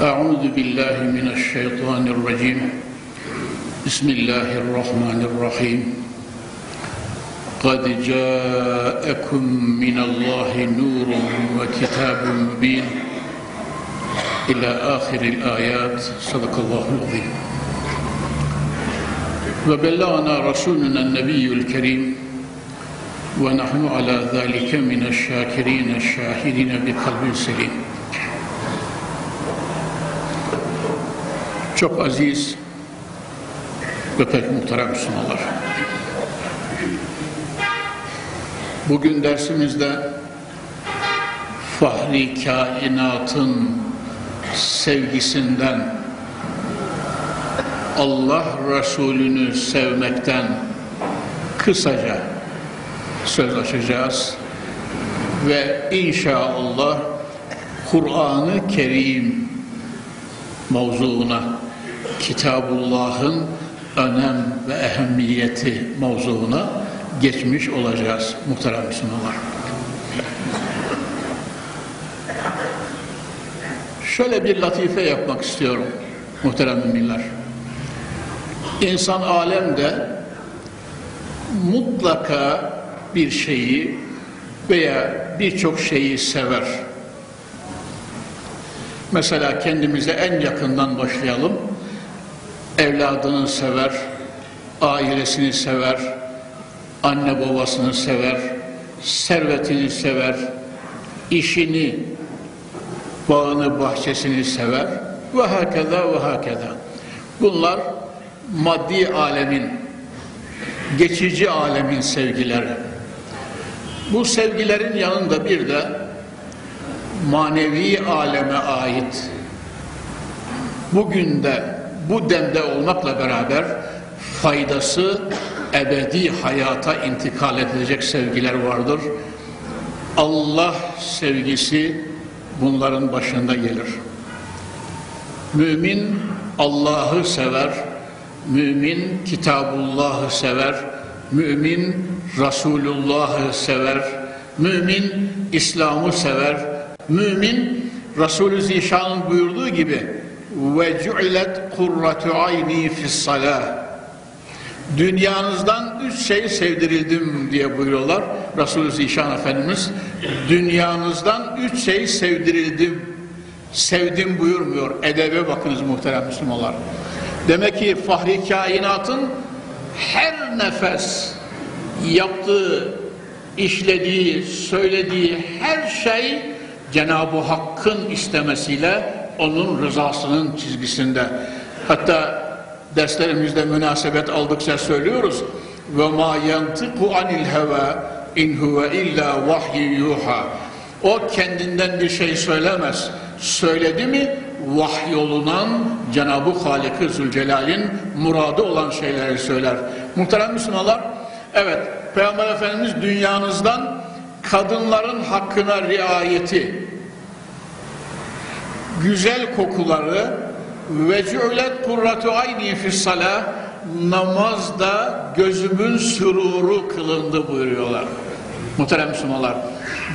أعوذ بالله من الشيطان الرجيم. بسم الله الرحمن الرحيم. قد جاءكم من الله نور وكتاب مبين. إلى آخر الآيات. صدق الله العظيم. وبلغنا رسولنا النبي الكريم. ونحن على ذلك من الشاكرين الشاهدين بقلب سليم. Çok aziz ve pek muhterem Müslümanlar. Bugün dersimizde fahri kainatın sevgisinden Allah Resulü'nü sevmekten kısaca söz açacağız ve inşallah Kur'an-ı Kerim mevzuuna Kitabullah'ın önem ve ehemmiyeti mevzuuna geçmiş olacağız muhterem Müslümanlar. Şöyle bir latife yapmak istiyorum muhterem müminler. İnsan alemde mutlaka bir şeyi veya birçok şeyi sever. Mesela kendimize en yakından başlayalım. Evladını sever, ailesini sever, anne babasını sever, servetini sever, işini, bağını, bahçesini sever ve hakeza ve hakeza. Bunlar maddi alemin, geçici alemin sevgileri. Bu sevgilerin yanında bir de manevi aleme ait bugün de bu demde olmakla beraber faydası ebedi hayata intikal edecek sevgiler vardır. Allah sevgisi bunların başında gelir. Mümin Allah'ı sever, mümin Kitabullah'ı sever, mümin Resulullah'ı sever, mümin İslam'ı sever, mümin Resulü Zişan'ın buyurduğu gibi ve cu'ilet kurratu ayni fis salah dünyanızdan üç şey sevdirildim diye buyuruyorlar Resulü Zişan Efendimiz. Dünyanızdan üç şey sevdirildim. Sevdim buyurmuyor. Edebe bakınız muhterem Müslümanlar. Demek ki fahri kainatın her nefes yaptığı işlediği söylediği her şey Cenab-ı Hakk'ın istemesiyle onun rızasının çizgisinde. Hatta derslerimizde münasebet aldıkça söylüyoruz. Ve ma yantiku anil heva in huve illa vahyi yuha. O kendinden bir şey söylemez. Söyledi mi vahyolunan Cenab-ı Halik-i Zülcelal'in muradı olan şeyleri söyler. Muhterem Müslümanlar, evet Peygamber Efendimiz dünyanızdan kadınların hakkına riayeti, güzel kokuları ve cü'let kurratu ayni fissalah namazda gözümün süruru kılındı buyuruyorlar. Muhterem Müslümanlar.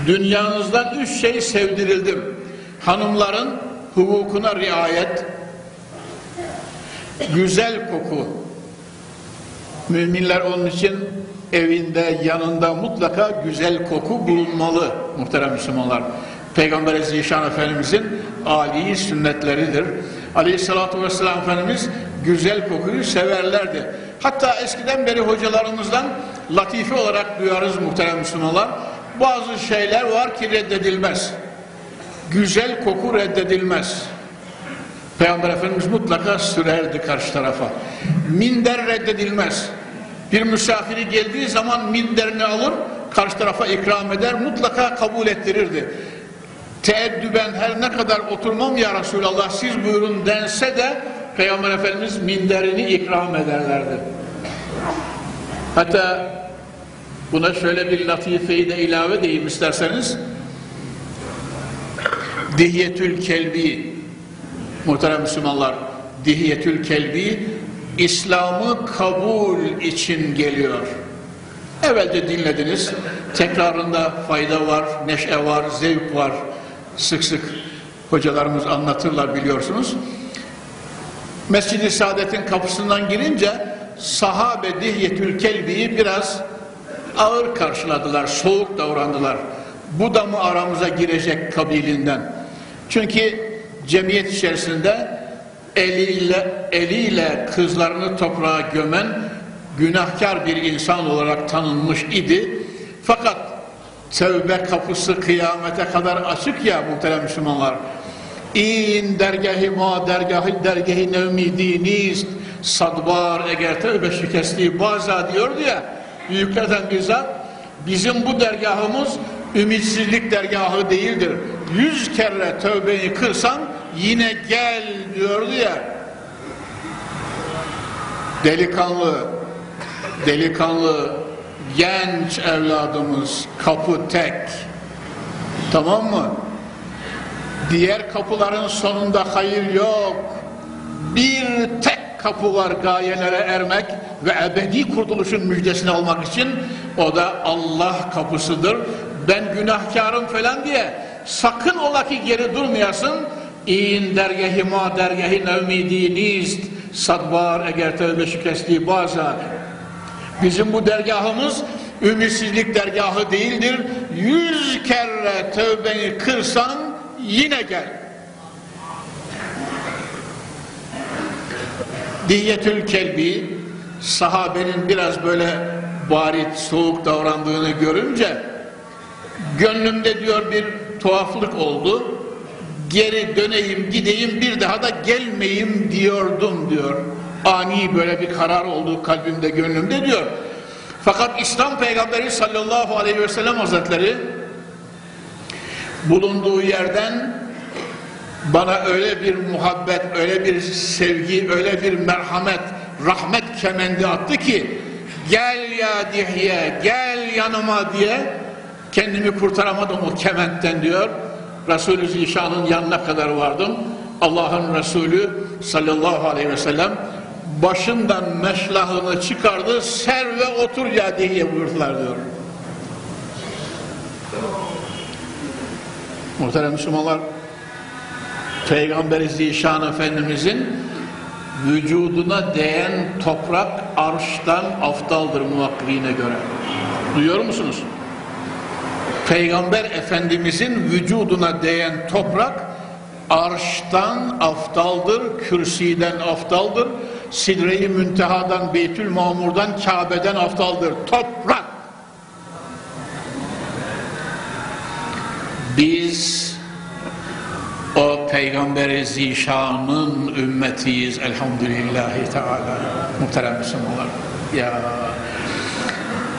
Dünyanızdan üç şey sevdirildim. Hanımların hukukuna riayet, güzel koku. Müminler onun için evinde, yanında mutlaka güzel koku bulunmalı muhterem Müslümanlar. Peygamber Zişan Efendimizin âli sünnetleridir. Aleyhissalatü vesselam Efendimiz güzel kokuyu severlerdi. Hatta eskiden beri hocalarımızdan latife olarak duyarız muhterem Müslümanlar. Bazı şeyler var ki reddedilmez. Güzel koku reddedilmez. Peygamber Efendimiz mutlaka sürerdi karşı tarafa. Minder reddedilmez. Bir misafiri geldiği zaman minderini alır, karşı tarafa ikram eder, mutlaka kabul ettirirdi. Teeddüben her ne kadar oturmam ya Resulallah siz buyurun dense de Peygamber Efendimiz minderini ikram ederlerdi. Hatta buna şöyle bir latifeyi de ilave edeyim isterseniz. Dihiyetül Kelbi muhterem Müslümanlar Dihiyetül Kelbi İslam'ı kabul için geliyor. Evvelce dinlediniz. Tekrarında fayda var, neşe var, zevk var. Sık sık Hocalarımız anlatırlar biliyorsunuz. Mescid-i Saadet'in kapısından girince sahabe Dihyetül Kelbi'yi biraz ağır karşıladılar, soğuk davrandılar. Bu da mı aramıza girecek kabilinden? Çünkü cemiyet içerisinde eliyle eliyle kızlarını toprağa gömen günahkar bir insan olarak tanınmış idi. Fakat tevbe kapısı kıyamete kadar açık ya muhterem Müslümanlar. İn dergahı ma dergahı dergahı nevmi dinist sadbar eğer tevbe şikesti baza diyordu ya büyüklerden bizzat bizim bu dergahımız ümitsizlik dergahı değildir. Yüz kere tövbeyi kırsan yine gel diyordu ya. Delikanlı, delikanlı, genç evladımız kapı tek. Tamam mı? Diğer kapıların sonunda hayır yok. Bir tek kapı var gayelere ermek ve ebedi kurtuluşun müjdesini almak için o da Allah kapısıdır. Ben günahkarım falan diye sakın ola ki geri durmayasın. İn dergehi ma dergehi nevmi nist sadvar eğer tevbe şikesti baza bizim bu dergahımız ümitsizlik dergahı değildir. Yüz kere tövbeni kırsan yine gel. Diyetül Kelbi sahabenin biraz böyle barit, soğuk davrandığını görünce gönlümde diyor bir tuhaflık oldu. Geri döneyim, gideyim, bir daha da gelmeyeyim diyordum diyor. Ani böyle bir karar oldu kalbimde, gönlümde diyor. Fakat İslam Peygamberi sallallahu aleyhi ve sellem Hazretleri bulunduğu yerden bana öyle bir muhabbet, öyle bir sevgi, öyle bir merhamet, rahmet kemendi attı ki gel ya Dihye, gel yanıma diye kendimi kurtaramadım o kementten diyor. Resulü Zişan'ın yanına kadar vardım. Allah'ın Resulü sallallahu aleyhi ve sellem başından meşlahını çıkardı, ser ve otur ya diye buyurdular diyor. Muhterem Müslümanlar, Peygamber Zişan Efendimizin vücuduna değen toprak arştan aftaldır muhakkikine göre. Duyuyor musunuz? Peygamber Efendimizin vücuduna değen toprak arştan aftaldır, kürsiden aftaldır, Sidre-i Münteha'dan, Beytül Mamur'dan, Kabe'den aftaldır. Toprak. Biz o Peygamber-i Zişan'ın ümmetiyiz elhamdülillahi teala. Muhterem Müslümanlar. Ya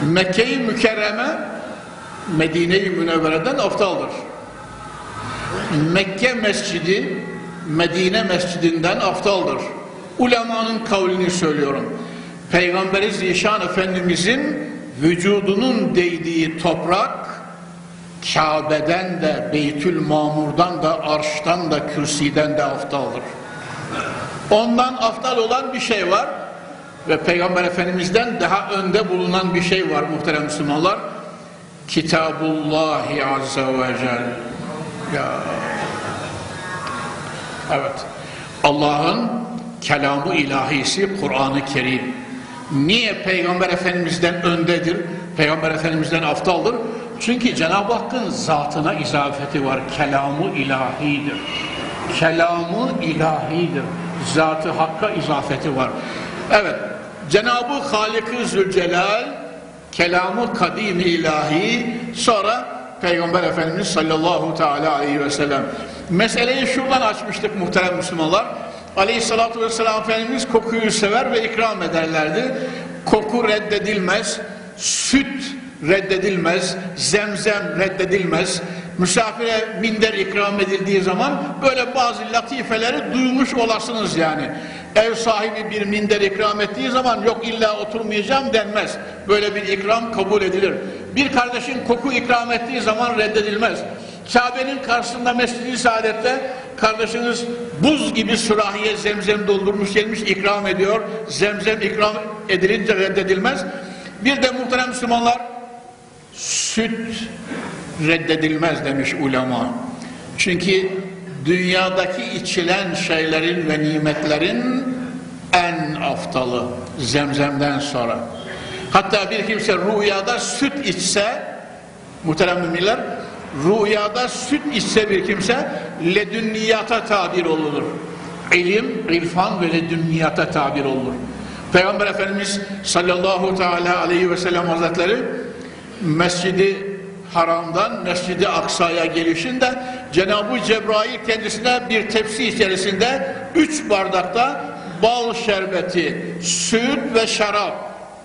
Mekke-i Mükerreme Medine-i Münevvere'den aftaldır. Mekke Mescidi Medine Mescidinden aftaldır. Ulemanın kavlini söylüyorum. Peygamberi Zişan Efendimizin vücudunun değdiği toprak Kabe'den de, Beytül Mamur'dan da, Arş'tan da, Kürsiden de aftaldır. Ondan aftal olan bir şey var ve Peygamber Efendimiz'den daha önde bulunan bir şey var muhterem Müslümanlar. Kitabullahi Azze ve Celle. Ya. Evet. Allah'ın kelamı ilahisi Kur'an-ı Kerim. Niye Peygamber Efendimiz'den öndedir? Peygamber Efendimiz'den aftaldır? Çünkü Cenab-ı Hakk'ın zatına izafeti var. Kelamı ilahidir. Kelamı ilahidir. Zatı Hakk'a izafeti var. Evet. Cenab-ı Halik-i Zülcelal kelamı kadim ilahi sonra Peygamber Efendimiz sallallahu teala aleyhi ve sellem. Meseleyi şuradan açmıştık muhterem Müslümanlar. Aleyhissalatü vesselam Efendimiz kokuyu sever ve ikram ederlerdi. Koku reddedilmez, süt reddedilmez, zemzem reddedilmez. Misafire minder ikram edildiği zaman böyle bazı latifeleri duymuş olasınız yani. Ev sahibi bir minder ikram ettiği zaman yok illa oturmayacağım denmez. Böyle bir ikram kabul edilir. Bir kardeşin koku ikram ettiği zaman reddedilmez. Kabe'nin karşısında Mescid-i Saadet'te kardeşiniz buz gibi sürahiye zemzem doldurmuş gelmiş ikram ediyor. Zemzem ikram edilince reddedilmez. Bir de muhterem Müslümanlar süt reddedilmez demiş ulema. Çünkü dünyadaki içilen şeylerin ve nimetlerin en aftalı zemzemden sonra. Hatta bir kimse rüyada süt içse muhterem müminler rüyada süt içse bir kimse ledünniyata tabir olunur. İlim, irfan ve ledünniyata tabir olunur. Peygamber Efendimiz sallallahu teala aleyhi ve sellem hazretleri Mescidi Haram'dan Mescidi Aksa'ya gelişinde Cenab-ı Cebrail kendisine bir tepsi içerisinde üç bardakta bal şerbeti, süt ve şarap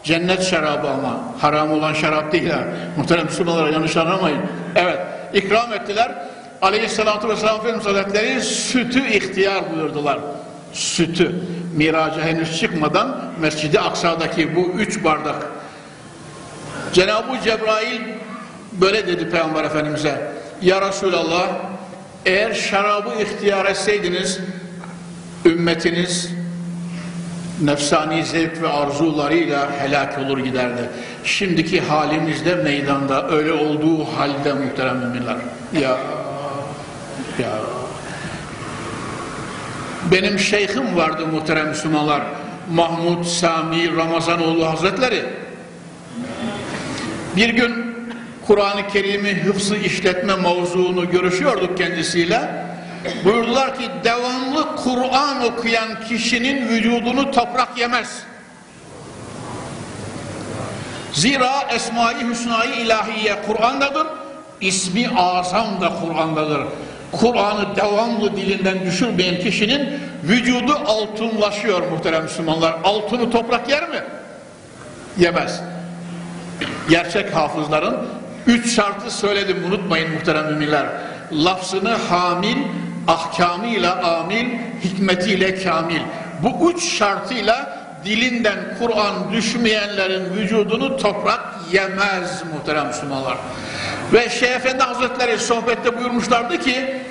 cennet şarabı ama haram olan şarap değil ha. Muhterem Müslümanlar yanlış anlamayın. Evet ikram ettiler. Aleyhisselatü Vesselam Efendimiz Hazretleri sütü ihtiyar buyurdular. Sütü. Miraca henüz çıkmadan Mescid-i Aksa'daki bu üç bardak. Cenab-ı Cebrail böyle dedi Peygamber Efendimiz'e. Ya Resulallah eğer şarabı ihtiyar etseydiniz ümmetiniz nefsani zevk ve arzularıyla helak olur giderdi. Şimdiki halimizde meydanda öyle olduğu halde muhterem müminler. Ya ya benim şeyhim vardı muhterem Müslümanlar. Mahmud Sami Ramazanoğlu Hazretleri. Bir gün Kur'an-ı Kerim'i hıfzı işletme mevzuunu görüşüyorduk kendisiyle. Buyurdular ki devamlı Kur'an okuyan kişinin vücudunu toprak yemez. Zira Esma-i Hüsna-i İlahiye Kur'an'dadır. İsmi azam da Kur'an'dadır. Kur'an'ı devamlı dilinden düşürmeyen kişinin vücudu altınlaşıyor muhterem Müslümanlar. Altını toprak yer mi? Yemez. Gerçek hafızların üç şartı söyledim unutmayın muhterem müminler. Lafzını hamil, ahkamıyla amil, hikmetiyle kamil. Bu üç şartıyla dilinden Kur'an düşmeyenlerin vücudunu toprak yemez muhterem Müslümanlar. Ve Şeyh Efendi Hazretleri sohbette buyurmuşlardı ki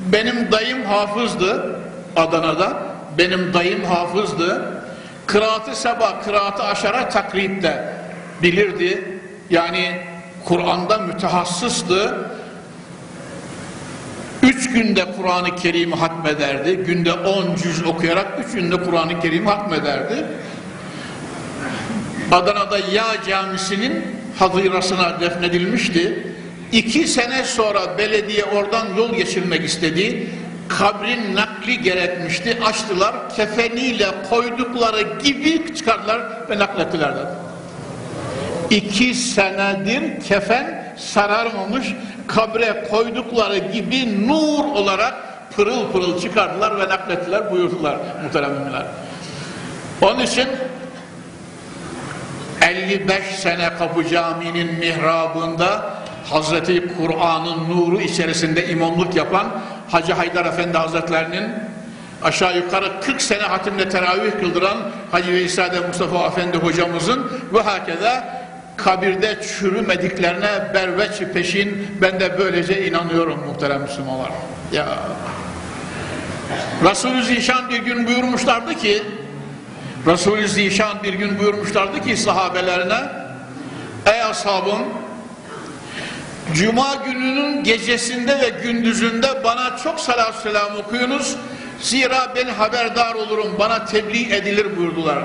benim dayım hafızdı Adana'da. Benim dayım hafızdı. Kıraatı sabah, kıraatı aşara takripte bilirdi. Yani Kur'an'da mütehassıstı. Üç günde Kur'an-ı Kerim'i hatmederdi. Günde on cüz okuyarak üç günde Kur'an-ı Kerim'i hatmederdi. Adana'da Yağ Camisi'nin hazirasına defnedilmişti. İki sene sonra belediye oradan yol geçirmek istedi. Kabrin nakli gerekmişti. Açtılar, kefeniyle koydukları gibi çıkardılar ve naklettiler dedi. İki senedir kefen sararmamış, kabre koydukları gibi nur olarak pırıl pırıl çıkardılar ve naklettiler buyurdular muhterem müminler. Onun için 55 sene Kapı Camii'nin mihrabında Hazreti Kur'an'ın nuru içerisinde imamlık yapan Hacı Haydar Efendi Hazretlerinin aşağı yukarı 40 sene hatimle teravih kıldıran Hacı Veysade Mustafa Efendi hocamızın ve hakeza kabirde çürümediklerine berveç peşin ben de böylece inanıyorum muhterem Müslümanlar. Ya Resulü Zişan bir gün buyurmuşlardı ki Resulü Zişan bir gün buyurmuşlardı ki sahabelerine Ey ashabım Cuma gününün gecesinde ve gündüzünde bana çok salat selam okuyunuz. Zira ben haberdar olurum, bana tebliğ edilir buyurdular.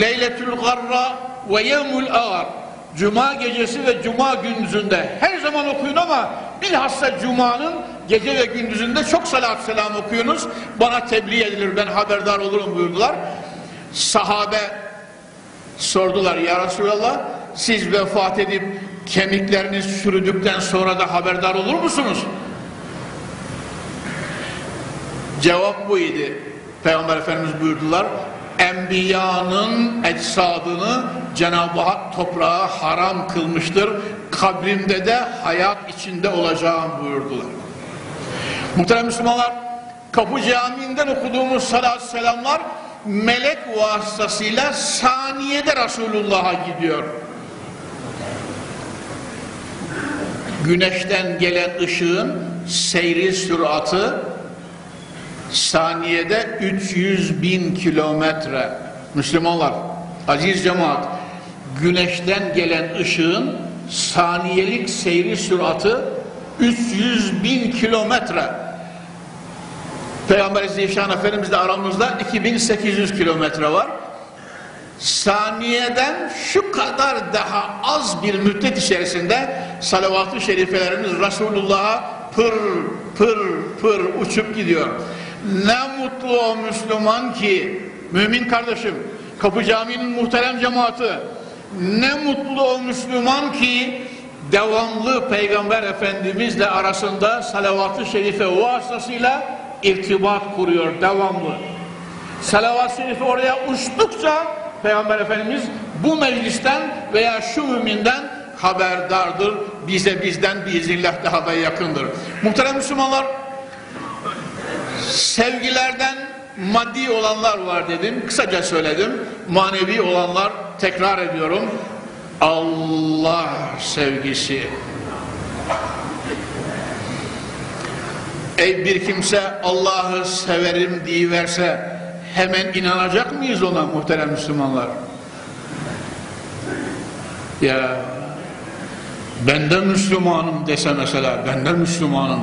Leyletül garra ve yevmul ağar. Cuma gecesi ve cuma gündüzünde her zaman okuyun ama bilhassa cumanın gece ve gündüzünde çok salat selam okuyunuz. Bana tebliğ edilir, ben haberdar olurum buyurdular. Sahabe sordular ya Resulallah siz vefat edip kemikleriniz çürüdükten sonra da haberdar olur musunuz? Cevap bu idi. Peygamber Efendimiz buyurdular. Enbiyanın ecsadını Cenab-ı Hak toprağa haram kılmıştır. Kabrimde de hayat içinde olacağım buyurdular. Muhterem Müslümanlar, Kapı Camii'nden okuduğumuz salat selamlar melek vasıtasıyla saniyede Resulullah'a gidiyor. güneşten gelen ışığın seyri süratı saniyede 300 bin kilometre. Müslümanlar, aziz cemaat, güneşten gelen ışığın saniyelik seyri süratı 300 bin kilometre. Peygamber Zişan Efendimizle aramızda 2800 kilometre var. Saniyeden şu kadar daha az bir müddet içerisinde salavat-ı şerifelerimiz Resulullah'a pır pır pır uçup gidiyor. Ne mutlu o Müslüman ki, mümin kardeşim, Kapı Camii'nin muhterem cemaati, ne mutlu o Müslüman ki devamlı Peygamber Efendimizle arasında salavat-ı şerife vasıtasıyla irtibat kuruyor devamlı. Salavat-ı şerife oraya uçtukça Peygamber Efendimiz bu meclisten veya şu müminden haberdardır. Bize bizden biiznillah daha da yakındır. Muhterem Müslümanlar sevgilerden maddi olanlar var dedim. Kısaca söyledim. Manevi olanlar tekrar ediyorum. Allah sevgisi. Ey bir kimse Allah'ı severim diyiverse hemen inanacak mıyız ona muhterem Müslümanlar? Ya ben de Müslümanım dese mesela, ben de Müslümanım,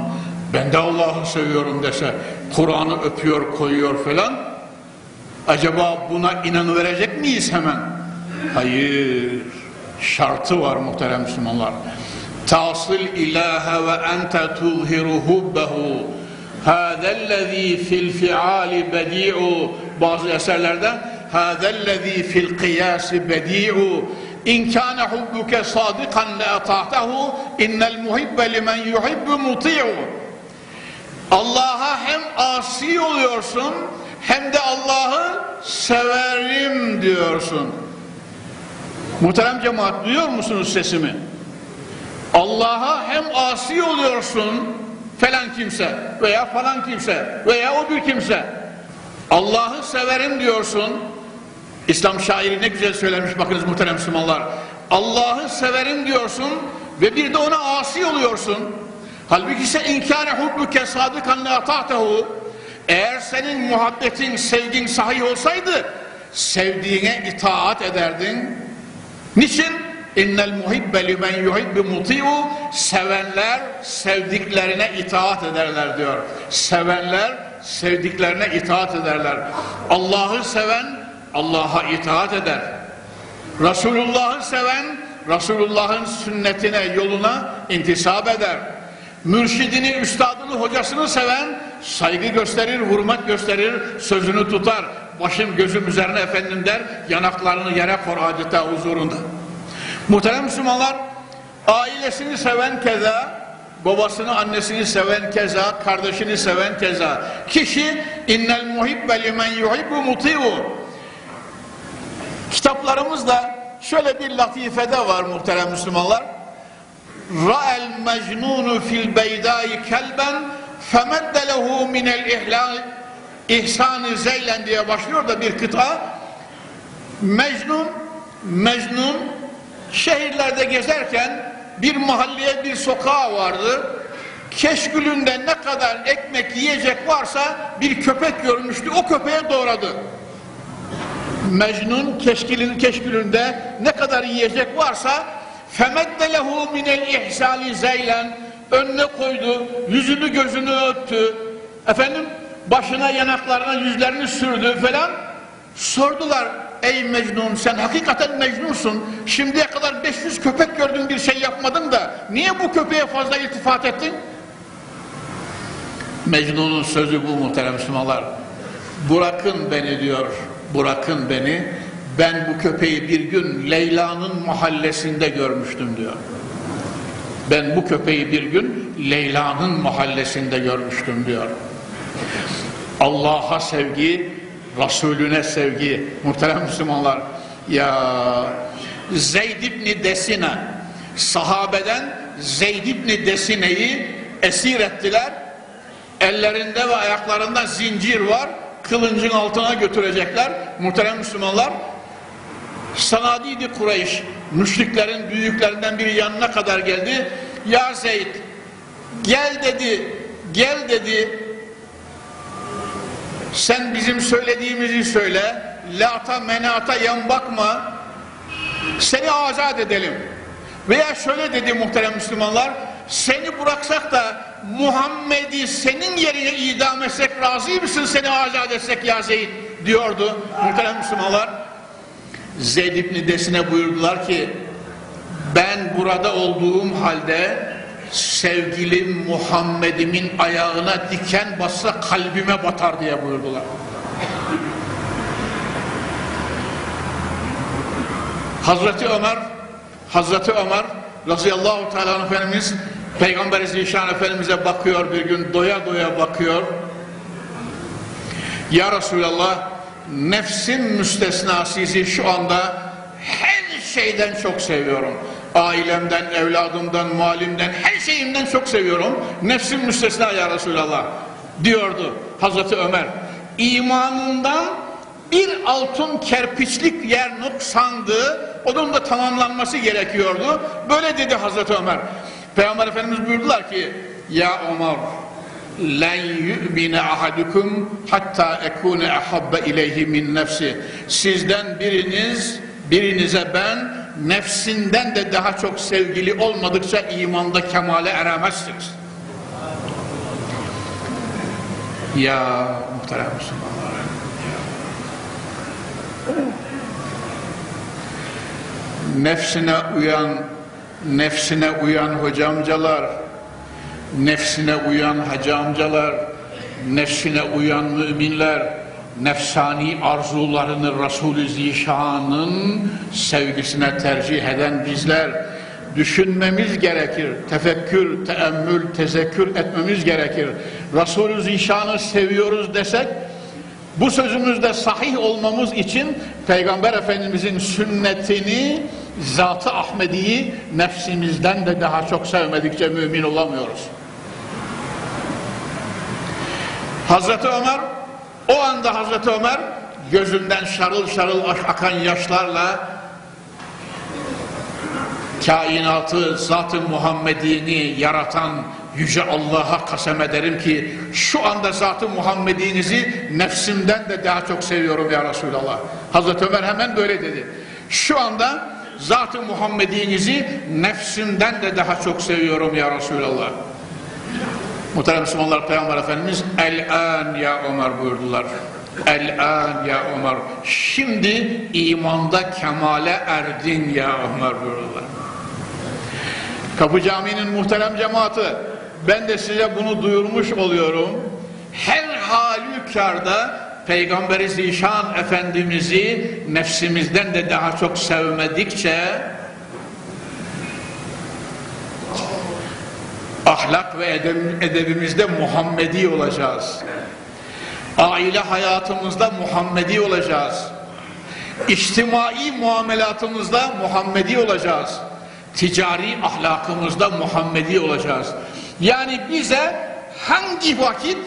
ben de Allah'ı seviyorum dese, Kur'an'ı öpüyor, koyuyor falan, acaba buna inanıverecek miyiz hemen? Hayır, şartı var muhterem Müslümanlar. Tasil ilahe ve ente tuzhiru hubbehu. Hâzellezî fil fi'ali bedi'u bazı eserlerde hâzellezî fil kıyâsi bedi'u İn kâne hubbuke sadikan le ata'tehu innel muhibbe limen yuhibbu muti'u Allah'a hem asi oluyorsun hem de Allah'ı severim diyorsun. Muhterem cemaat duyuyor musunuz sesimi? Allah'a hem asi oluyorsun falan kimse veya falan kimse veya o bir kimse. Allah'ı severim diyorsun. İslam şairi ne güzel söylemiş bakınız muhterem Müslümanlar. Allah'ı severim diyorsun ve bir de ona asi oluyorsun. Halbuki ise inkâne hubbuke sadıkan la ta'tehu eğer senin muhabbetin, sevgin sahih olsaydı sevdiğine itaat ederdin. Niçin? İnnel muhibbe limen yuhibbu muti'u sevenler sevdiklerine itaat ederler diyor. Sevenler sevdiklerine itaat ederler. Allah'ı seven Allah'a itaat eder. Resulullah'ı seven Resulullah'ın sünnetine, yoluna intisap eder. Mürşidini, üstadını, hocasını seven saygı gösterir, hürmet gösterir, sözünü tutar. Başım gözüm üzerine efendim der, yanaklarını yere kor adeta huzurunda. Muhterem Müslümanlar, ailesini seven keza, babasını, annesini seven keza, kardeşini seven keza. Kişi innel muhibbe limen yuhibbu muti'u. Kitaplarımızda şöyle bir latifede var muhterem Müslümanlar. Ra'el mecnunu fil beydai kelben femedde lehu minel ihlal ihsanı zeylen diye başlıyor da bir kıta. Mecnun, Mecnun şehirlerde gezerken bir mahalleye bir sokağa vardı. Keşkülünde ne kadar ekmek yiyecek varsa bir köpek görmüştü. O köpeğe doğradı. Mecnun keşkülün, keşkülünde ne kadar yiyecek varsa femedde lehu minel ihsali zeylen önüne koydu, yüzünü gözünü öptü. Efendim başına yanaklarına yüzlerini sürdü falan. Sordular ey Mecnun sen hakikaten Mecnunsun. Şimdiye kadar 500 köpek gördün bir şey yapmadın da niye bu köpeğe fazla iltifat ettin? Mecnun'un sözü bu muhterem Müslümanlar. Bırakın beni diyor. Bırakın beni. Ben bu köpeği bir gün Leyla'nın mahallesinde görmüştüm diyor. Ben bu köpeği bir gün Leyla'nın mahallesinde görmüştüm diyor. Allah'a sevgi, Resulüne sevgi. Muhterem Müslümanlar, ya Zeyd ibn Desine, sahabeden Zeyd ibn Desine'yi esir ettiler. Ellerinde ve ayaklarında zincir var. Kılıncın altına götürecekler. Muhterem Müslümanlar, Sanadiydi Kureyş, müşriklerin büyüklerinden biri yanına kadar geldi. Ya Zeyd, gel dedi, gel dedi, sen bizim söylediğimizi söyle, lata menata yan bakma, seni azat edelim. Veya şöyle dedi muhterem Müslümanlar, seni bıraksak da Muhammed'i senin yerine idam etsek razı mısın seni azat etsek ya Zeyd diyordu muhterem Müslümanlar. Zeyd İbni Desine buyurdular ki ben burada olduğum halde sevgilim Muhammed'imin ayağına diken bassa kalbime batar diye buyurdular. Hazreti Ömer Hazreti Ömer radıyallahu teala Efendimiz Peygamber Zişan Efendimiz'e bakıyor bir gün doya doya bakıyor. Ya Resulallah nefsim müstesna sizi şu anda her şeyden çok seviyorum. Ailemden, evladımdan, malimden, her şeyimden çok seviyorum. Nefsim müstesna ya Resulallah diyordu Hazreti Ömer. İmanından bir altın kerpiçlik yer noksandı. Onun da tamamlanması gerekiyordu. Böyle dedi Hazreti Ömer. Peygamber Efendimiz buyurdular ki Ya Ömer len yu'mine ahadukum hatta ekune ahabbe ileyhi min nefsi. Sizden biriniz birinize ben nefsinden de daha çok sevgili olmadıkça imanda kemale eremezsiniz. Ya muhterem Müslümanlar. Nefsine uyan nefsine uyan hocamcalar, nefsine uyan hacı amcalar, nefsine uyan müminler, nefsani arzularını Resulü Zişan'ın sevgisine tercih eden bizler, düşünmemiz gerekir, tefekkür, teemmül, tezekkür etmemiz gerekir. Resulü Zişan'ı seviyoruz desek, bu sözümüzde sahih olmamız için Peygamber Efendimizin sünnetini, Zat-ı Ahmedi'yi nefsimizden de daha çok sevmedikçe mümin olamıyoruz. Hazreti Ömer, o anda Hazreti Ömer gözünden şarıl şarıl akan yaşlarla kainatı, Zat-ı Muhammed'ini yaratan Yüce Allah'a kasem ederim ki şu anda Zat-ı Muhammed'inizi nefsimden de daha çok seviyorum ya Resulallah. Hazreti Ömer hemen böyle dedi. Şu anda Zat-ı Muhammed'inizi nefsimden de daha çok seviyorum ya Resulallah. Muhterem Müslümanlar Peygamber Efendimiz El-an ya Ömer buyurdular. El-an ya Ömer. Şimdi imanda kemale erdin ya Ömer buyurdular. Kapı Camii'nin muhterem cemaati ben de size bunu duyurmuş oluyorum. Her halükarda Peygamberi Zişan Efendimiz'i nefsimizden de daha çok sevmedikçe ahlak ve edebimizde Muhammedi olacağız. Aile hayatımızda Muhammedi olacağız. İçtimai muamelatımızda Muhammedi olacağız. Ticari ahlakımızda Muhammedi olacağız. Yani bize hangi vakit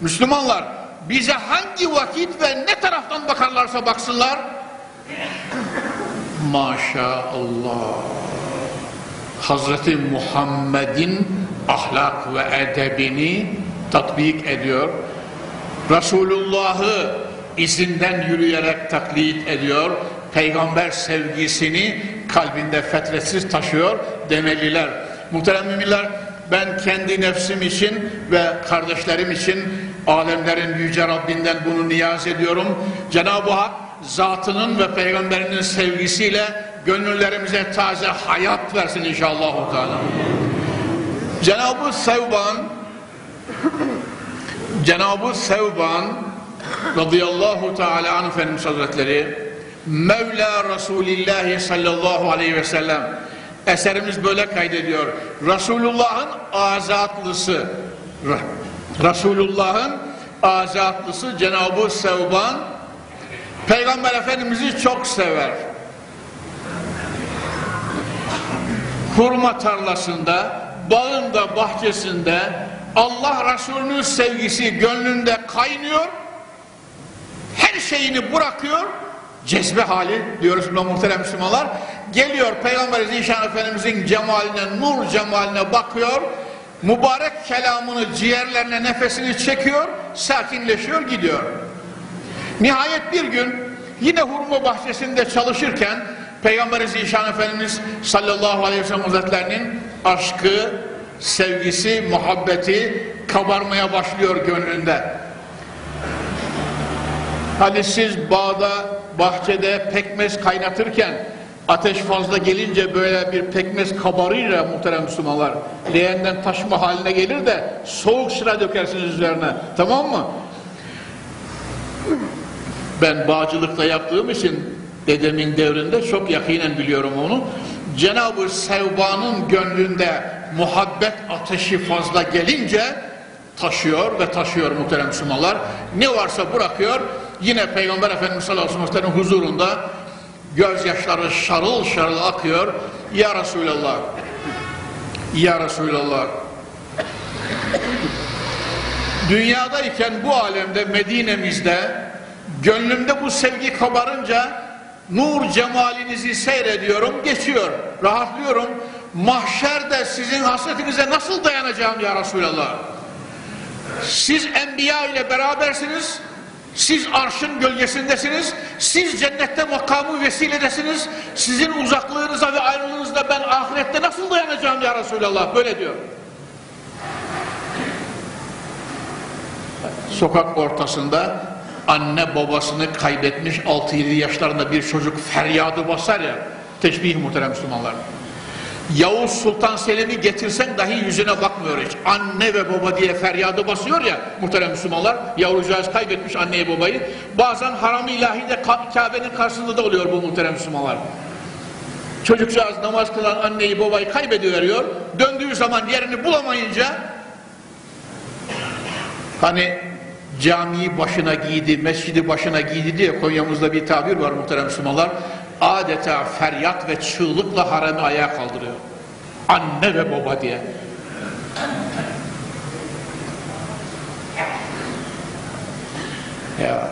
Müslümanlar bize hangi vakit ve ne taraftan bakarlarsa baksınlar maşallah Hazreti Muhammed'in ahlak ve edebini tatbik ediyor. Resulullah'ı izinden yürüyerek taklit ediyor. Peygamber sevgisini kalbinde fetretsiz taşıyor demeliler. Muhterem müminler ben kendi nefsim için ve kardeşlerim için alemlerin yüce Rabbinden bunu niyaz ediyorum. Cenab-ı Hak zatının ve peygamberinin sevgisiyle gönüllerimize taze hayat versin inşallah. Cenab-ı Sevban Cenab-ı Sevban radıyallahu teala anh Efendimiz Hazretleri Mevla Resulillah sallallahu aleyhi ve sellem eserimiz böyle kaydediyor. Resulullah'ın azatlısı Resulullah'ın azatlısı Cenab-ı Sevban Peygamber Efendimiz'i çok sever. Hurma tarlasında, bağında, bahçesinde Allah Resulü'nün sevgisi gönlünde kaynıyor. Her şeyini bırakıyor. Cezbe hali diyoruz muhterem Müslümanlar. Geliyor Peygamber Zişan Efendimizin cemaline, nur cemaline bakıyor mübarek kelamını ciğerlerine nefesini çekiyor, sakinleşiyor, gidiyor. Nihayet bir gün yine hurma bahçesinde çalışırken Peygamber Zişan Efendimiz sallallahu aleyhi ve sellem hazretlerinin aşkı sevgisi, muhabbeti kabarmaya başlıyor gönlünde. Hani siz bağda, bahçede pekmez kaynatırken ateş fazla gelince böyle bir pekmez kabarır ya muhterem Müslümanlar. Leğenden taşma haline gelir de soğuk sıra dökersiniz üzerine. Tamam mı? Ben bağcılıkta yaptığım için dedemin devrinde çok yakinen biliyorum onu. Cenab-ı Sevba'nın gönlünde muhabbet ateşi fazla gelince taşıyor ve taşıyor muhterem Müslümanlar. Ne varsa bırakıyor. Yine Peygamber Efendimiz sallallahu aleyhi ve sellem'in huzurunda gözyaşları şarıl şarıl akıyor. Ya Resulallah, Ya Resulallah, dünyadayken bu alemde Medine'mizde gönlümde bu sevgi kabarınca nur cemalinizi seyrediyorum, geçiyor, rahatlıyorum. Mahşerde sizin hasretinize nasıl dayanacağım ya Resulallah? Siz enbiya ile berabersiniz, siz arşın gölgesindesiniz, siz cennette makamı vesiledesiniz, sizin uzaklığınıza ve ayrılığınızda ben ahirette nasıl dayanacağım ya Resulallah? Böyle diyor. Sokak ortasında anne babasını kaybetmiş 6-7 yaşlarında bir çocuk feryadı basar ya, teşbih muhterem Müslümanlar. Yavuz Sultan Selim'i getirsen dahi yüzüne bakmıyor hiç. Anne ve baba diye feryadı basıyor ya muhterem Müslümanlar. Yavrucağız kaybetmiş anneyi babayı. Bazen haram-ı ilahi de Kabe'nin karşısında da oluyor bu muhterem Müslümanlar. Çocukcağız namaz kılan anneyi babayı kaybediveriyor. Döndüğü zaman yerini bulamayınca hani camiyi başına giydi, mescidi başına giydi diye Konya'mızda bir tabir var muhterem Müslümanlar adeta feryat ve çığlıkla haremi ayağa kaldırıyor. Anne ve baba diye. Ya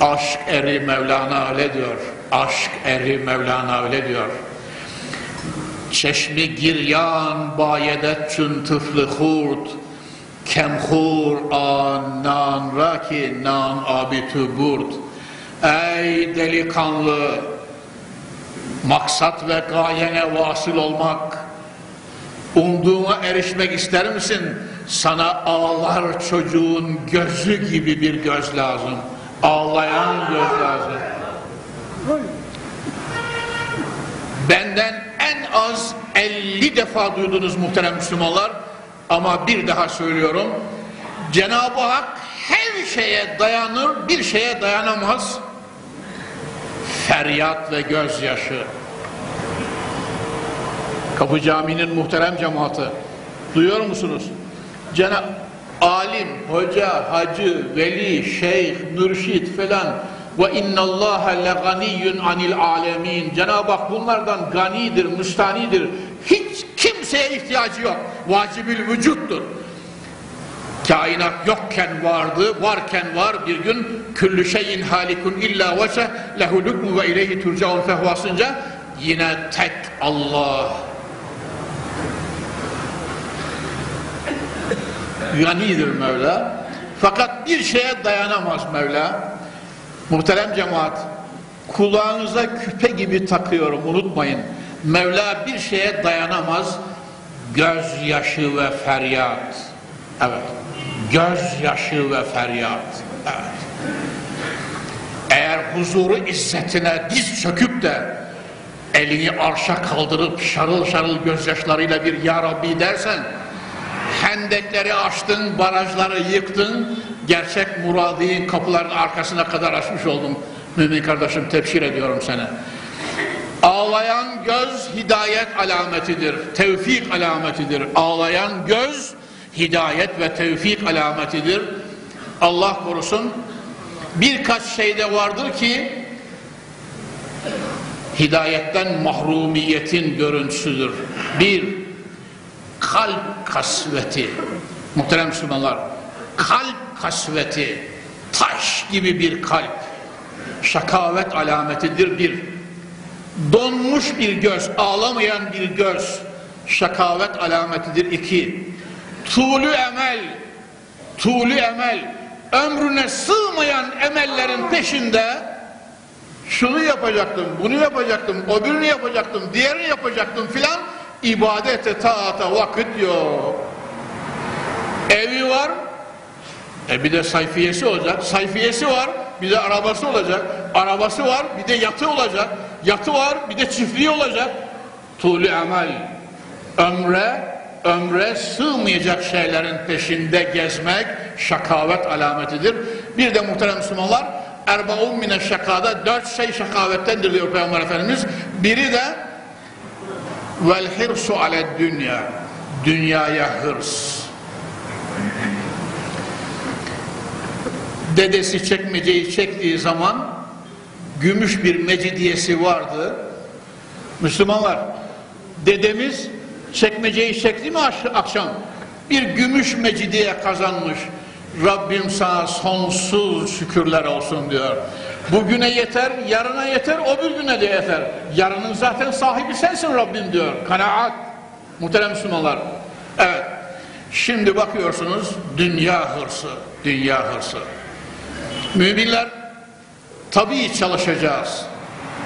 aşk eri Mevlana öyle diyor. Aşk eri Mevlana öyle diyor. Çeşmi giryan bayedetçün tıflı hurt kemhur an nan raki nan abitu burt Ey delikanlı maksat ve gayene vasıl olmak umduğuna erişmek ister misin? Sana ağlar çocuğun gözü gibi bir göz lazım. Ağlayan göz lazım. Benden en az 50 defa duydunuz muhterem Müslümanlar ama bir daha söylüyorum. Cenab-ı Hak her şeye dayanır, bir şeye dayanamaz feryat ve gözyaşı. Kapı Camii'nin muhterem cemaati. Duyuyor musunuz? Cenab alim, hoca, hacı, veli, şeyh, mürşit falan ve innallaha leganiyyun anil alemin. Cenab-ı Hak bunlardan ganidir, müstanidir. Hiç kimseye ihtiyacı yok. Vacibül vücuttur. Kainat yokken vardı, varken var bir gün küllü şeyin halikun illa veçe lehu ve ileyhi turcaun fehvasınca yine tek Allah. Ganidir Mevla. Fakat bir şeye dayanamaz Mevla. Muhterem cemaat, kulağınıza küpe gibi takıyorum unutmayın. Mevla bir şeye dayanamaz. Gözyaşı ve feryat. Evet gözyaşı ve feryat. Evet. Eğer huzuru izzetine diz çöküp de elini arşa kaldırıp şarıl şarıl gözyaşlarıyla bir Ya Rabbi dersen hendekleri açtın, barajları yıktın, gerçek muradîn kapıların arkasına kadar açmış oldum. Mümin kardeşim tebşir ediyorum seni. Ağlayan göz hidayet alametidir, tevfik alametidir. Ağlayan göz hidayet ve tevfik alametidir. Allah korusun. Birkaç şeyde vardır ki hidayetten mahrumiyetin görüntüsüdür. Bir, kalp kasveti. Muhterem Müslümanlar, kalp kasveti, taş gibi bir kalp, şakavet alametidir bir. Donmuş bir göz, ağlamayan bir göz, şakavet alametidir iki tuğlu emel, tuğlu emel, ömrüne sığmayan emellerin peşinde şunu yapacaktım, bunu yapacaktım, öbürünü yapacaktım, diğerini yapacaktım filan ibadete taata vakit yok. Evi var, e bir de sayfiyesi olacak. Sayfiyesi var, bir de arabası olacak. Arabası var, bir de yatı olacak. Yatı var, bir de çiftliği olacak. Tuli amel. Ömre, ömre sığmayacak şeylerin peşinde gezmek şakavet alametidir. Bir de muhterem Müslümanlar, erbaun mine şakada dört şey şakavettendir diyor Peygamber Efendimiz. Biri de vel hirsu ale dünya. Dünyaya hırs. dedesi çekmeceyi çektiği zaman gümüş bir mecidiyesi vardı. Müslümanlar, dedemiz çekmeceyi çekti mi akşam? Bir gümüş mecidiye kazanmış. Rabbim sana sonsuz şükürler olsun diyor. Bugüne yeter, yarına yeter, o bir güne de yeter. Yarının zaten sahibi sensin Rabbim diyor. Kanaat. Muhterem Müslümanlar. Evet. Şimdi bakıyorsunuz dünya hırsı, dünya hırsı. Müminler tabii çalışacağız.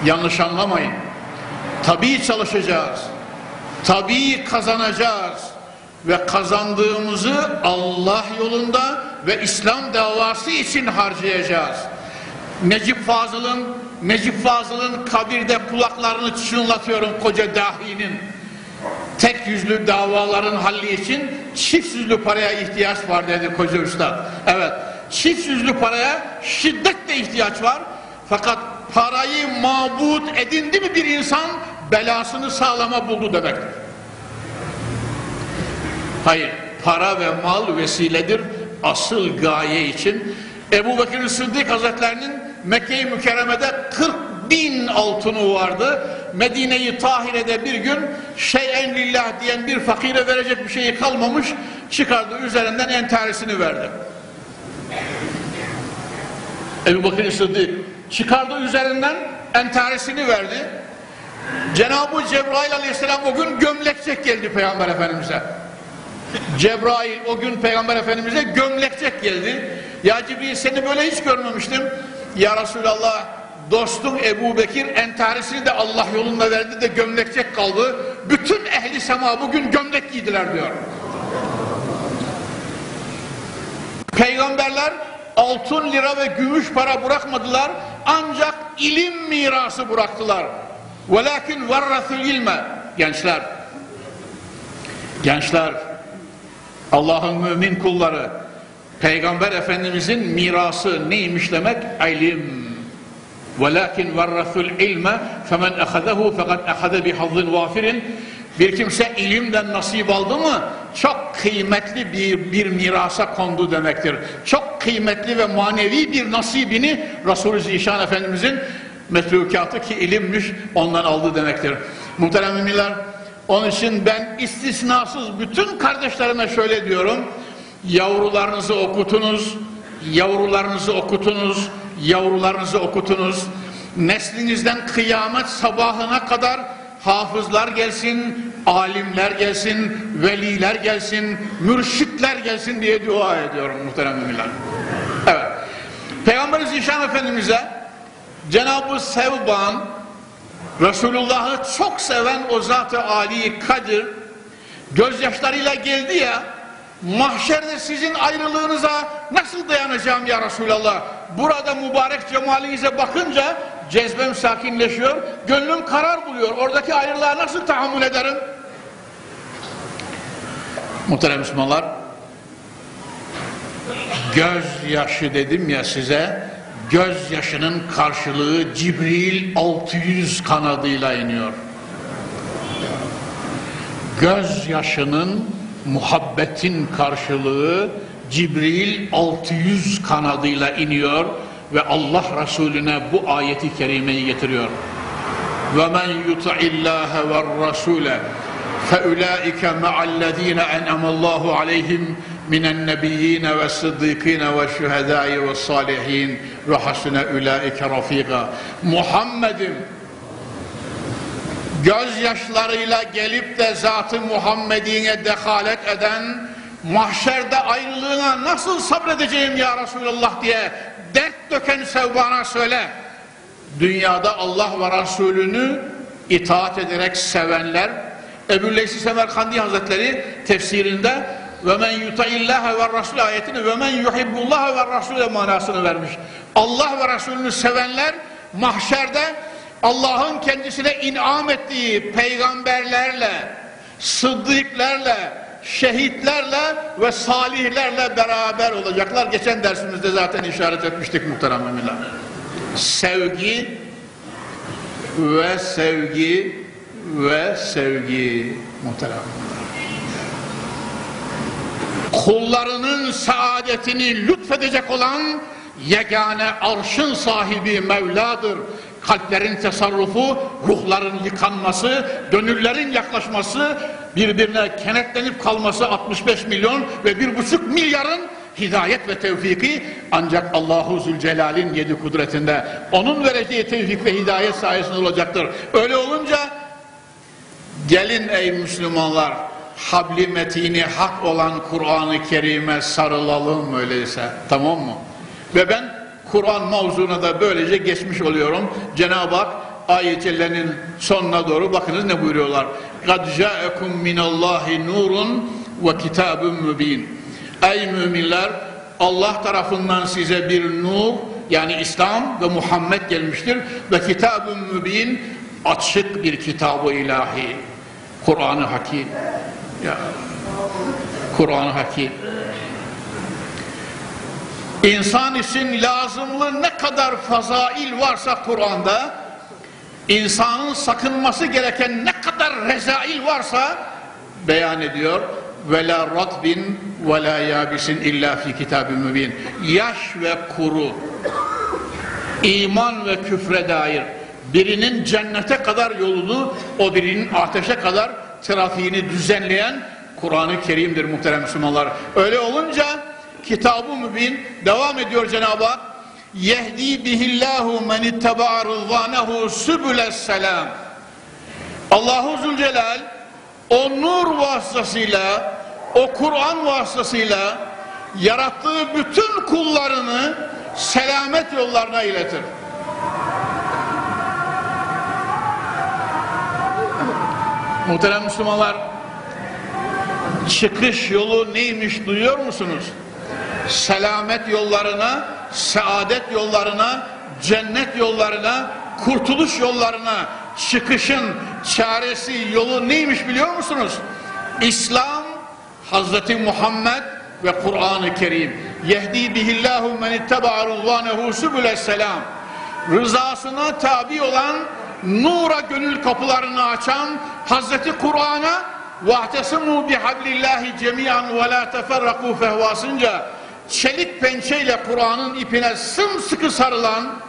Yanlış anlamayın. Tabii çalışacağız. Tabii kazanacağız. Ve kazandığımızı Allah yolunda ve İslam davası için harcayacağız. Necip Fazıl'ın Necip Fazıl'ın kabirde kulaklarını çınlatıyorum koca dahinin. Tek yüzlü davaların halli için çift yüzlü paraya ihtiyaç var dedi koca üstad. Evet çift yüzlü paraya şiddetle ihtiyaç var. Fakat parayı mabut edindi mi bir insan belasını sağlama buldu demektir. Hayır, para ve mal vesiledir asıl gaye için. Ebu Bekir Sıddık Hazretlerinin Mekke-i Mükerreme'de 40 bin altını vardı. Medine-i Tahire'de bir gün şeyen lillah diyen bir fakire verecek bir şeyi kalmamış. Çıkardı üzerinden entarisini verdi. Ebu Bakır Sıddık çıkardı üzerinden entaresini verdi. Cenab-ı Cebrail aleyhisselam o gün gömlekçek geldi Peygamber Efendimiz'e. Cebrail o gün Peygamber Efendimiz'e gömlekçek geldi. Ya Cibril seni böyle hiç görmemiştim. Ya Resulallah dostum Ebu Bekir entaresini de Allah yolunda verdi de gömlekçek kaldı. Bütün ehli sema bugün gömlek giydiler diyor. Peygamberler altın lira ve gümüş para bırakmadılar ancak ilim mirası bıraktılar. Velakin varrathul ilme. Gençler. Gençler. Allah'ın mümin kulları. Peygamber Efendimizin mirası neymiş demek? İlim. Velakin varrathul ilme. Femen ehadehu fakat ehade bihazzin vafirin bir kimse ilimden nasip aldı mı çok kıymetli bir, bir mirasa kondu demektir. Çok kıymetli ve manevi bir nasibini Resulü Zişan Efendimizin metrukatı ki ilimmiş ondan aldı demektir. Muhterem müminler onun için ben istisnasız bütün kardeşlerime şöyle diyorum. Yavrularınızı okutunuz, yavrularınızı okutunuz, yavrularınızı okutunuz. Neslinizden kıyamet sabahına kadar hafızlar gelsin, alimler gelsin, veliler gelsin, mürşitler gelsin diye dua ediyorum muhterem müminler. Evet. Peygamber Zişan Efendimiz'e Cenab-ı Sevban Resulullah'ı çok seven o Zat-ı Ali Kadir gözyaşlarıyla geldi ya mahşerde sizin ayrılığınıza nasıl dayanacağım ya Resulallah? Burada mübarek cemalinize bakınca cezbem sakinleşiyor gönlüm karar buluyor. Oradaki ayrılığa nasıl tahammül ederim? Muhterem Müslümanlar gözyaşı dedim ya size gözyaşının karşılığı Cibril 600 kanadıyla iniyor. Gözyaşının muhabbetin karşılığı Cibril 600 kanadıyla iniyor ve Allah Resulüne bu ayeti kerimeyi getiriyor. Ve men yuti'illaha ve rasule feulaike ma'allezine en'amallahu aleyhim minen nebiyyin ve sıddıkîn ve şühedâi ve salihin ve hasune ulaike rafika. Muhammed'im gözyaşlarıyla gelip de Zat-ı Muhammed'ine dehalet eden mahşerde ayrılığına nasıl sabredeceğim ya Resulallah diye dert döken sevbana söyle dünyada Allah ve Resulünü itaat ederek sevenler Ebu Leysi Semerkandi Hazretleri tefsirinde ve men yutaillaha ve rasul ayetini ve men yuhibbullaha ve rasule manasını vermiş. Allah ve Resulünü sevenler mahşerde Allah'ın kendisine inam ettiği peygamberlerle, sıddıklarla, şehitlerle ve salihlerle beraber olacaklar. Geçen dersimizde zaten işaret etmiştik muhterem müminler. Sevgi ve sevgi ve sevgi muhterem kullarının saadetini lütfedecek olan yegane arşın sahibi Mevla'dır. Kalplerin tasarrufu, ruhların yıkanması, gönüllerin yaklaşması, birbirine kenetlenip kalması 65 milyon ve 1,5 milyarın hidayet ve tevfiki ancak Allahu Zülcelal'in yedi kudretinde onun vereceği tevfik ve hidayet sayesinde olacaktır. Öyle olunca gelin ey Müslümanlar habli metini hak olan Kur'an-ı Kerim'e sarılalım öyleyse tamam mı? Ve ben Kur'an mavzuna da böylece geçmiş oluyorum. Cenab-ı Hak ayetlerinin sonuna doğru bakınız ne buyuruyorlar. قَدْ جَاءَكُمْ مِنَ اللّٰهِ نُورٌ وَكِتَابٌ مُب۪ينٌ Ey müminler Allah tarafından size bir nur yani İslam ve Muhammed gelmiştir ve kitab-ı mübin açık bir kitabı ilahi Kur'an-ı Hakim ya Kur'an-ı Hakim İnsan için lazımlı ne kadar fazail varsa Kur'an'da insanın sakınması gereken ne kadar rezail varsa beyan ediyor. Ratbin ve la yabisin illa fi kitabin mübin yaş ve kuru iman ve küfre dair birinin cennete kadar yolunu o birinin ateşe kadar trafiğini düzenleyen Kur'an-ı Kerim'dir muhterem Müslümanlar. Öyle olunca kitab-ı mübin devam ediyor Cenab-ı Hak yehdi bihillahu men ittaba'a rızvanehu sübüles selam Allahu Zülcelal o nur vasıtasıyla o Kur'an vasıtasıyla yarattığı bütün kullarını selamet yollarına iletir. Muhterem Müslümanlar çıkış yolu neymiş duyuyor musunuz? Selamet yollarına, saadet yollarına, cennet yollarına, kurtuluş yollarına çıkışın çaresi yolu neymiş biliyor musunuz? İslam, Hazreti Muhammed ve Kur'an-ı Kerim. Yehdi bihillahu men ittaba'a rızvanehu sübüles selam. Rızasına tabi olan nura gönül kapılarını açan Hazreti Kur'an'a vahtesimu bihablillahi cemiyan ve la teferraku fehvasınca çelik pençeyle Kur'an'ın ipine sımsıkı sarılan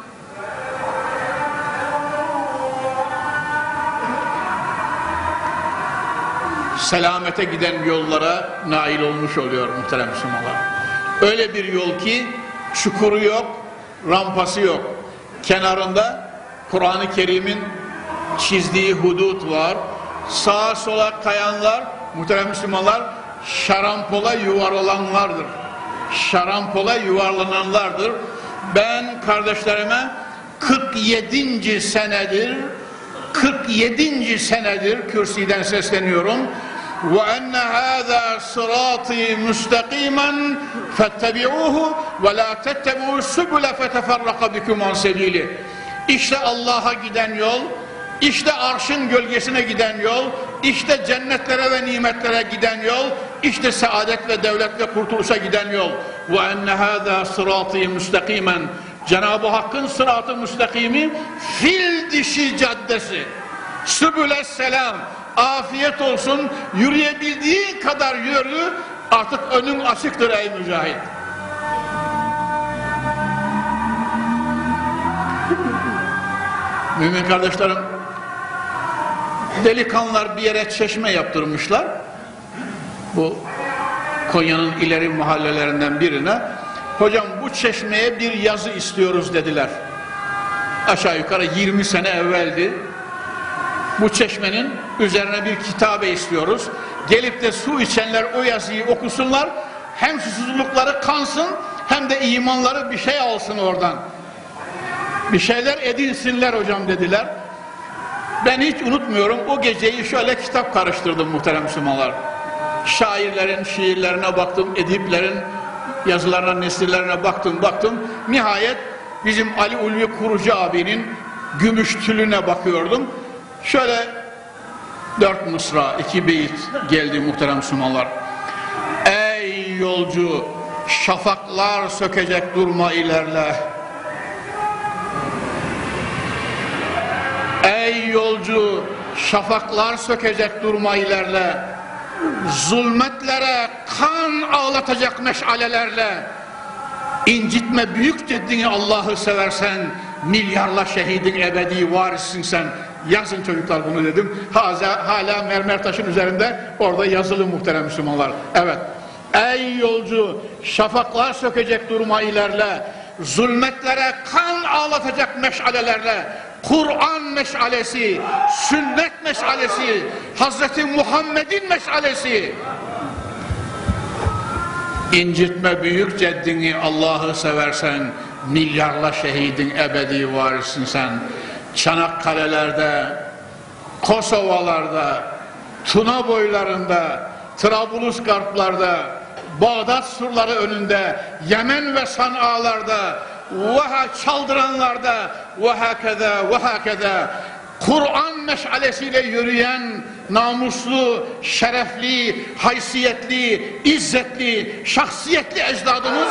selamete giden yollara nail olmuş oluyor muhterem Müslümanlar. Öyle bir yol ki çukuru yok, rampası yok. Kenarında Kur'an-ı Kerim'in çizdiği hudut var. Sağa sola kayanlar, muhterem Müslümanlar, şarampola yuvarlananlardır. Şarampola yuvarlananlardır. Ben kardeşlerime 47. senedir 47. senedir kürsüden sesleniyorum. Ve enne hâzâ sırâtî müstakîmen fettebi'ûhu ve lâ tettebi'û sübüle feteferraka biküm an sebîli. İşte Allah'a giden yol, işte arşın gölgesine giden yol, işte cennetlere ve nimetlere giden yol, işte saadet ve devlet ve kurtuluşa giden yol. Ve enne hâzâ sırâtî müstakîmen Cenab-ı Hakk'ın sırat-ı müstakimi fil dişi caddesi. Sübüles selam. Afiyet olsun. Yürüyebildiğin kadar yürü. Artık önün açıktır ey mücahit. Mümin kardeşlerim delikanlılar bir yere çeşme yaptırmışlar. Bu Konya'nın ileri mahallelerinden birine hocam bu çeşmeye bir yazı istiyoruz dediler. Aşağı yukarı 20 sene evveldi. Bu çeşmenin üzerine bir kitabe istiyoruz. Gelip de su içenler o yazıyı okusunlar. Hem susuzlukları kansın hem de imanları bir şey alsın oradan. Bir şeyler edinsinler hocam dediler. Ben hiç unutmuyorum o geceyi şöyle kitap karıştırdım muhterem Müslümanlar. Şairlerin şiirlerine baktım, ediplerin yazılarına, nesillerine baktım, baktım. Nihayet bizim Ali Ulvi Kurucu abinin gümüş tülüne bakıyordum. Şöyle dört mısra, iki beyit geldi muhterem Müslümanlar. Ey yolcu, şafaklar sökecek durma ilerle. Ey yolcu, şafaklar sökecek durma ilerle. Zulmetlere kan ağlatacak meşalelerle. incitme büyük ceddini Allah'ı seversen, milyarla şehidin ebedi varisin sen. Yazın çocuklar bunu dedim. Hala, hala mermer taşın üzerinde orada yazılı muhterem Müslümanlar. Evet. Ey yolcu şafaklar sökecek durma ilerle. Zulmetlere kan ağlatacak meşalelerle. Kur'an meşalesi, sünnet meşalesi, Hazreti Muhammed'in meşalesi. İncitme büyük ceddini Allah'ı seversen, milyarla şehidin ebedi varisin sen. Çanakkale'lerde, Kosovalarda, Tuna boylarında, Trablusgarplarda, Bağdat surları önünde, Yemen ve San'alarda, Vaha çaldıranlarda, ve hakeza Kur'an meşalesiyle yürüyen namuslu, şerefli, haysiyetli, izzetli, şahsiyetli ecdadımız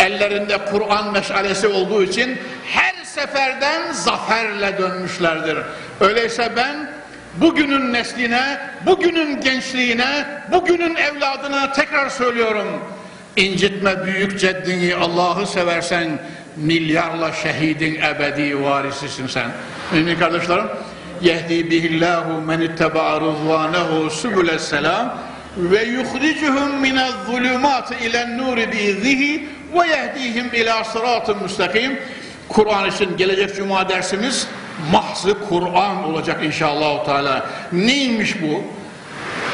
ellerinde Kur'an meşalesi olduğu için her seferden zaferle dönmüşlerdir. Öyleyse ben bugünün nesline, bugünün gençliğine, bugünün evladına tekrar söylüyorum. İncitme büyük ceddini Allah'ı seversen milyarla şehidin ebedi varisisin sen. Mümin kardeşlerim, yehdi bihillahu men itteba'a rızvanehu sübüles selam ve yuhricuhum minez zulümat ilen nuri biiznihi ve yehdihim ila sıratı müstakim. Kur'an için gelecek cuma dersimiz mahzı Kur'an olacak inşallah Teala. Neymiş bu?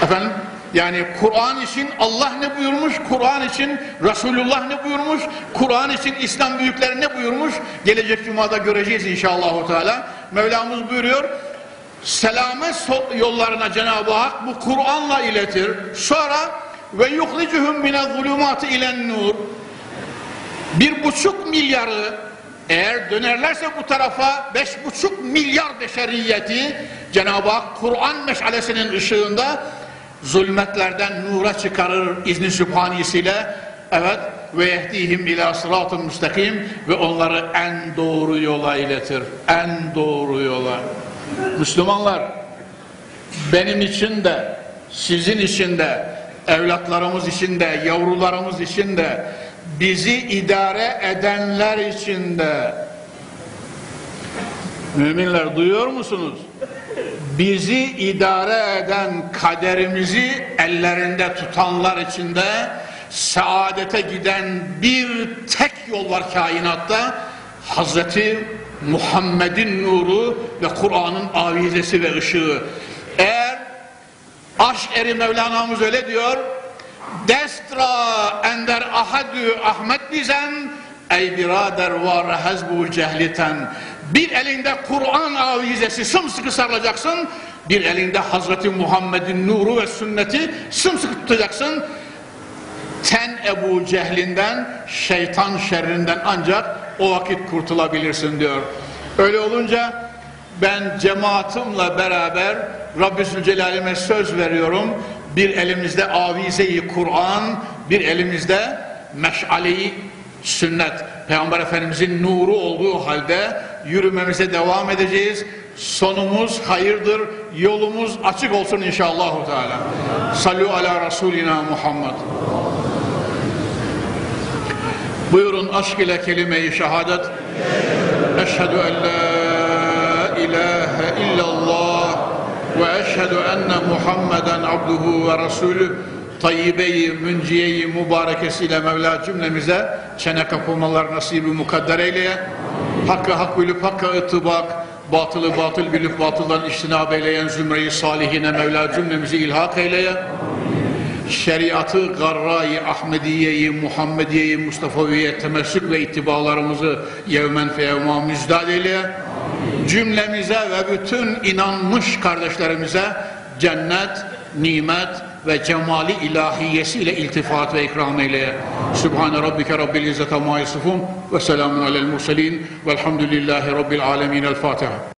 Efendim yani Kur'an için Allah ne buyurmuş? Kur'an için Resulullah ne buyurmuş? Kur'an için İslam büyükleri ne buyurmuş? Gelecek cumada göreceğiz inşallah Teala. Mevlamız buyuruyor. Selamet yollarına Cenab-ı Hak bu Kur'an'la iletir. Sonra ve yuhlicuhum mine zulümatı ilen nur. Bir buçuk milyarı eğer dönerlerse bu tarafa beş buçuk milyar beşeriyeti Cenab-ı Hak Kur'an meşalesinin ışığında zulmetlerden nura çıkarır izni sübhanisiyle evet ve yehdihim ila sıratın müstakim ve onları en doğru yola iletir. En doğru yola. Müslümanlar benim için de sizin için de evlatlarımız için de yavrularımız için de bizi idare edenler için de. Müminler duyuyor musunuz? Bizi idare eden kaderimizi ellerinde tutanlar içinde saadete giden bir tek yol var kainatta. Hazreti Muhammed'in nuru ve Kur'an'ın avizesi ve ışığı. Eğer aşk eri Mevlana'mız öyle diyor. Destra ender ahadü Ahmet bizen ey birader var hezbu cehliten bir elinde Kur'an avizesi sımsıkı sarılacaksın. Bir elinde Hazreti Muhammed'in nuru ve sünneti sımsıkı tutacaksın. Ten Ebu Cehlinden, şeytan şerrinden ancak o vakit kurtulabilirsin diyor. Öyle olunca ben cemaatimle beraber Rabbi Zülcelal'ime söz veriyorum. Bir elimizde avizeyi Kur'an, bir elimizde meşaleyi sünnet. Peygamber Efendimizin nuru olduğu halde yürümemize devam edeceğiz. Sonumuz hayırdır. Yolumuz açık olsun inşallah. Teala. Sallu ala Resulina Muhammed. Buyurun aşk ile kelime-i şehadet. Eşhedü en la ilahe illallah ve eşhedü enne Muhammeden abduhu ve resulü tayyibeyi, münciyeyi, mübarekesiyle Mevla cümlemize çene kapılmalar nasibi mukadder eyleye. Hakkı hak bilip hakka ıtıbak, batılı batıl bilip batıldan iştinab eyleyen zümreyi salihine Mevla cümlemizi ilhak eyleye. Şeriatı, garrayı, Ahmediye'yi, Muhammediye'yi, Mustafa'yı temessük ve itibalarımızı yevmen feyevma müzdad eyleye cümlemize ve bütün inanmış kardeşlerimize cennet, nimet ve cemali ilahiyesiyle iltifat ve ikram eyle. Sübhane Rabbike Rabbil İzzete ma yasifun ve selamun alel murselin velhamdülillahi Rabbil alemin. El Fatiha.